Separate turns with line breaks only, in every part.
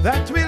that will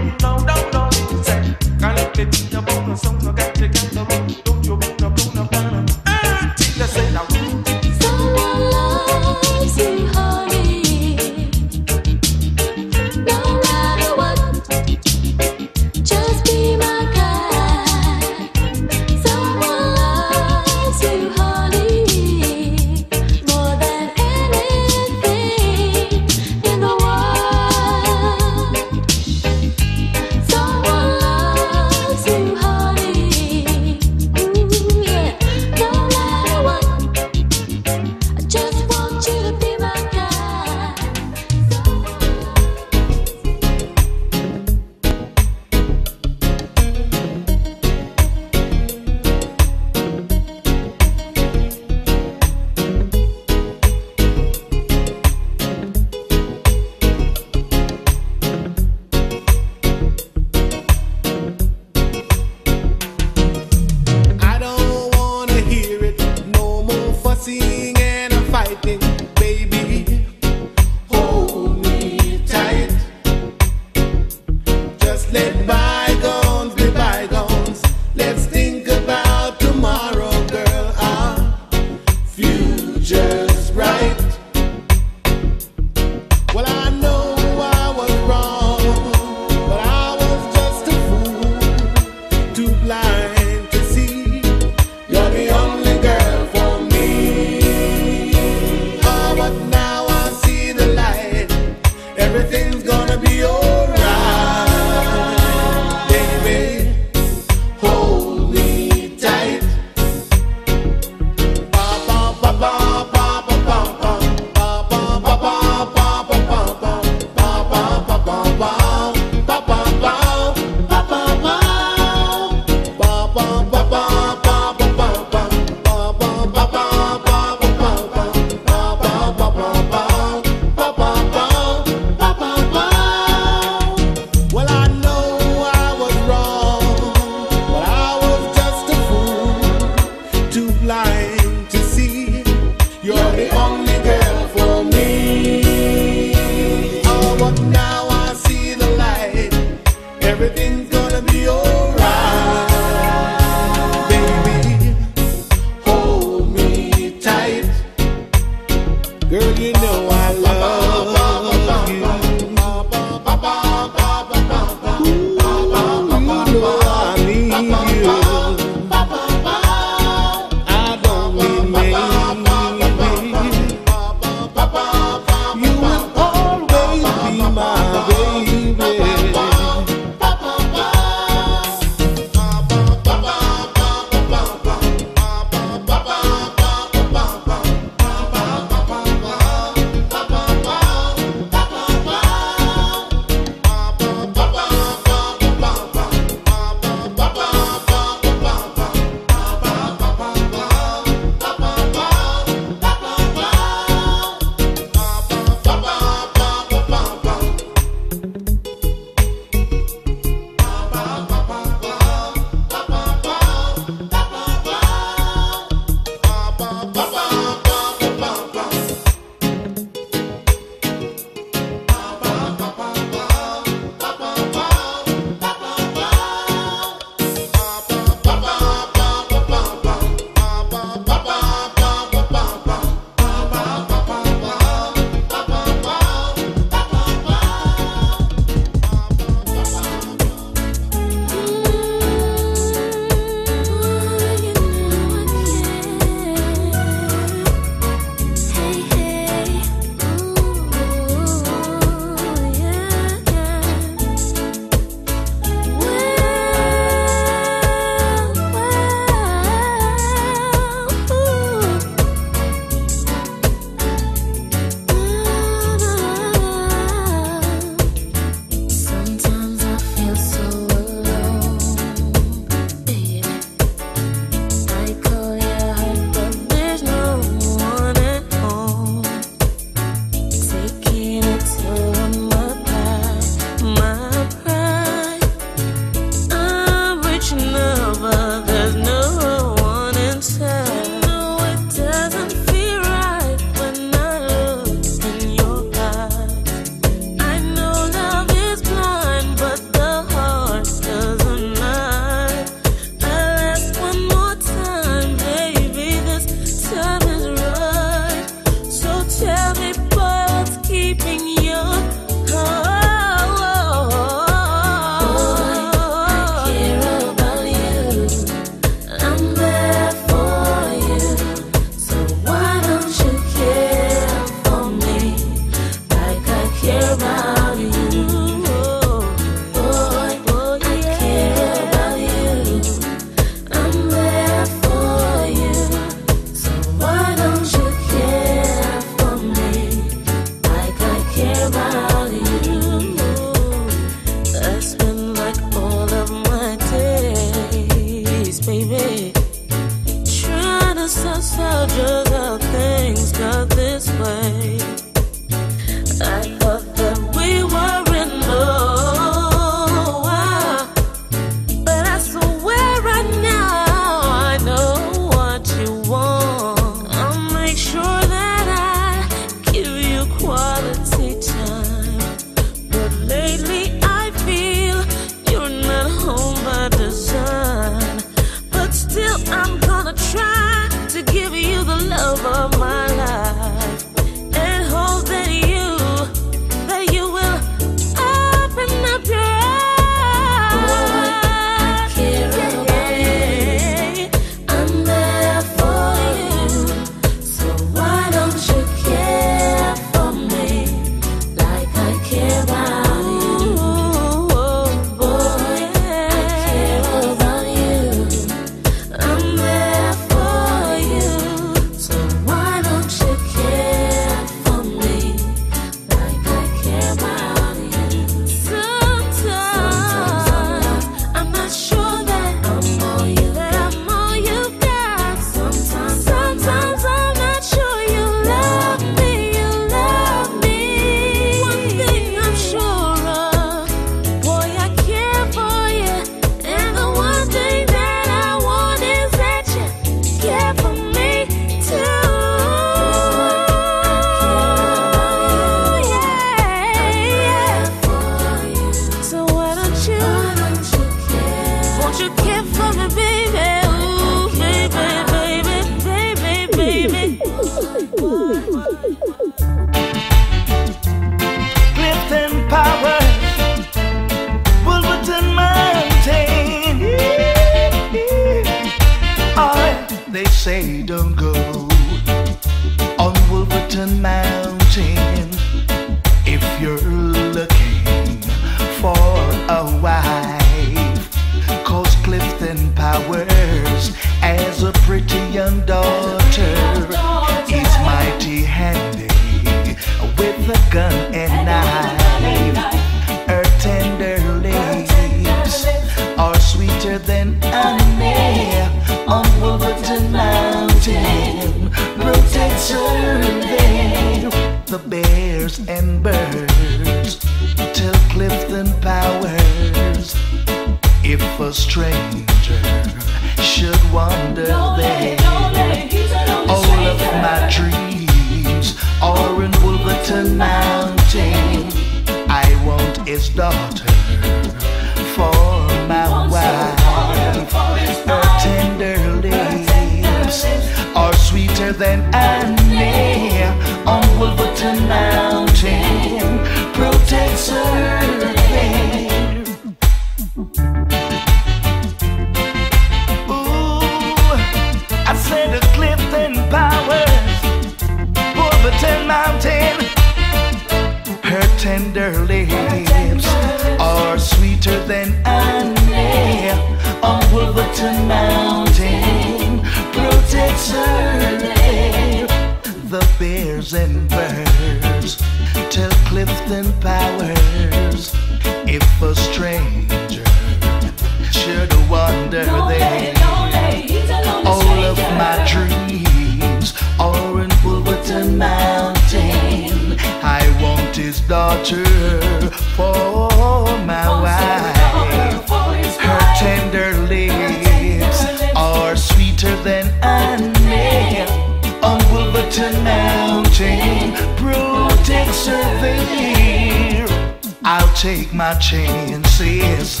take my chances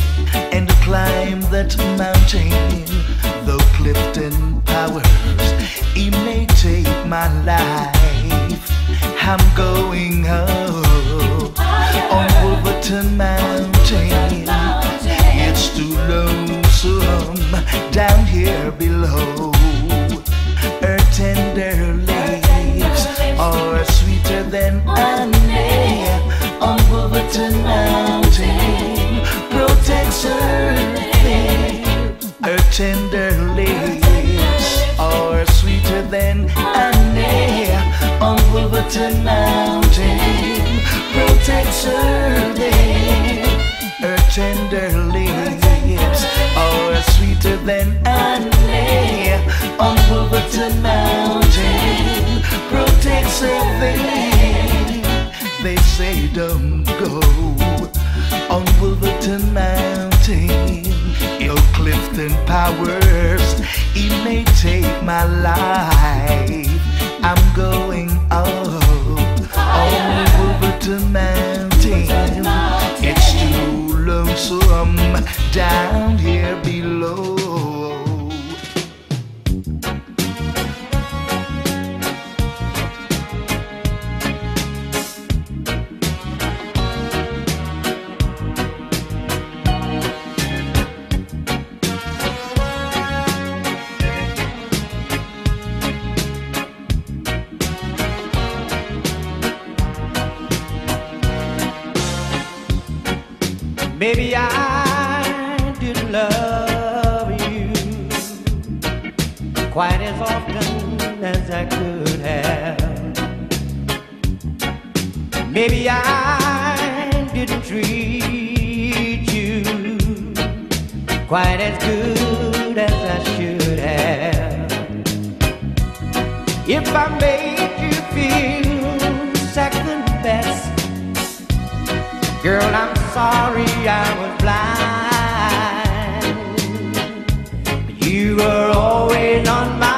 and climb that mountain. Though Clifton Clowers, he may take my life. I'm going up on Wolverton Mountain. It's too lonesome down here below. Her tender lips are sweeter than honey Wolverton Mountain. Protects her there. Her tender lips are sweeter than honey on Wolverton Mountain. Protects her there. They say don't go on Wolverton Mountain. Your Clifton Clowers, he may take my life. I'm going up on the Mountain. It's too lonesome down here below.
Maybe I didn't treat you quite as good as I should have. If I made you feel second best. Girl, I'm sorry I was blind. You were always on my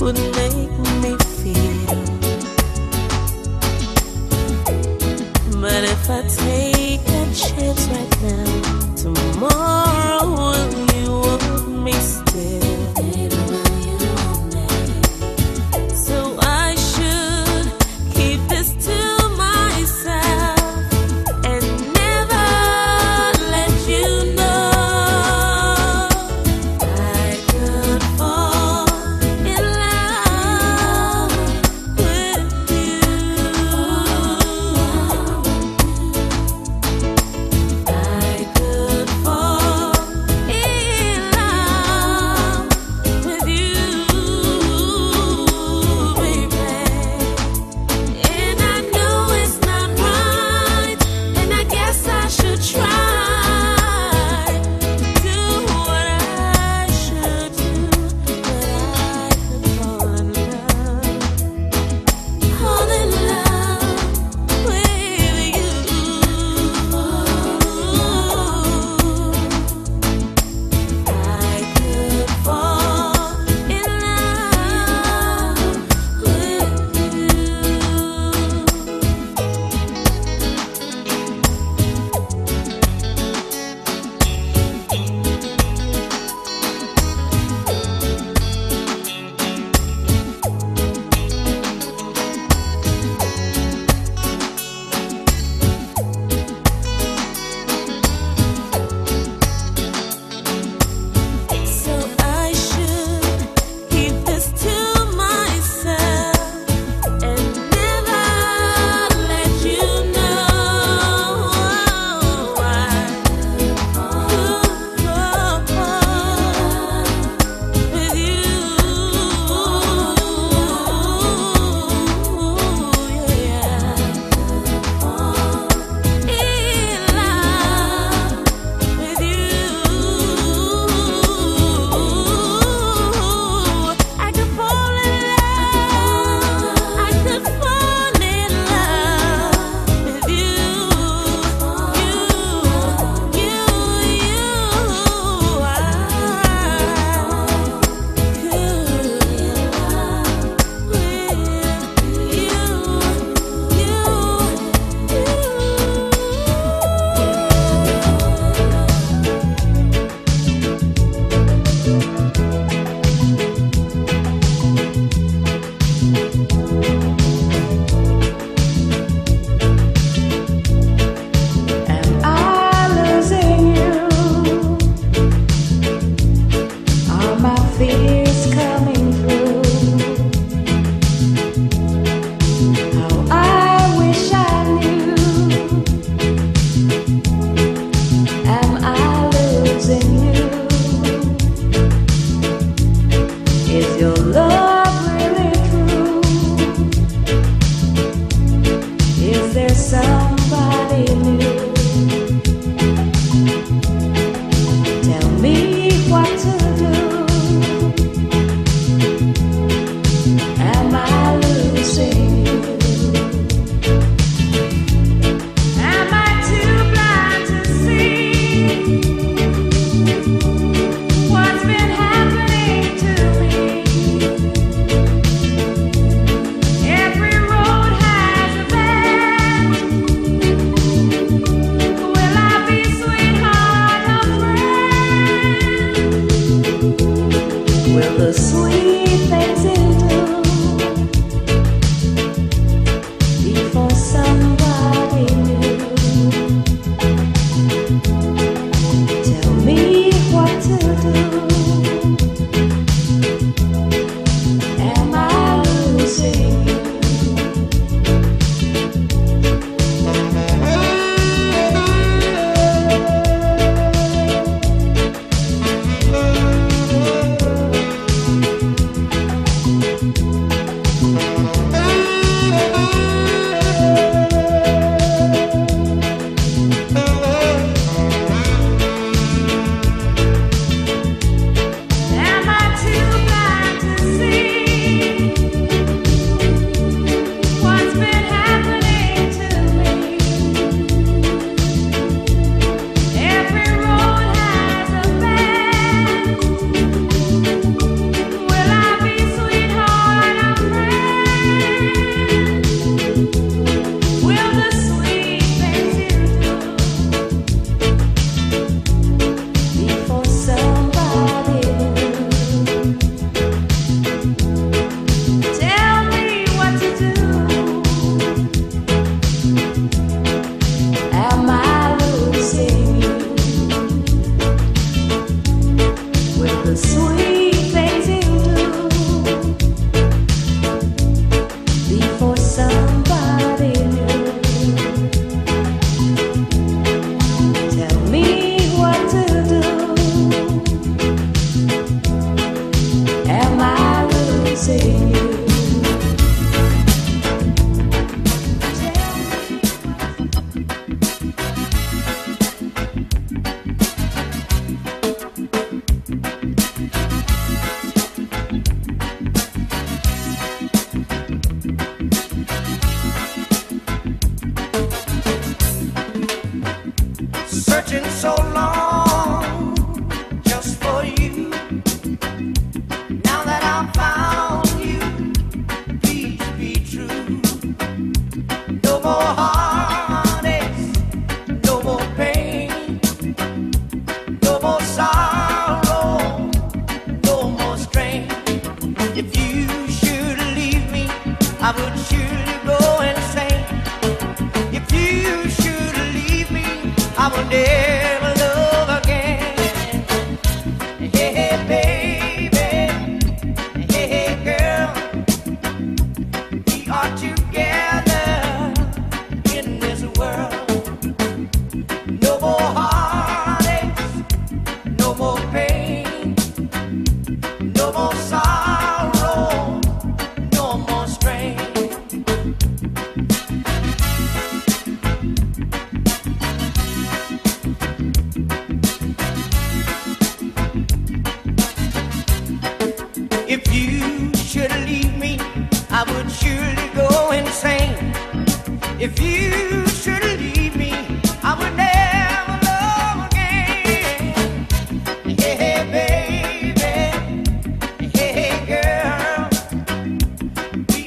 would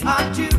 I do.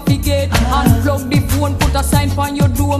coffee gate. Unplug the phone, put a sign on your door.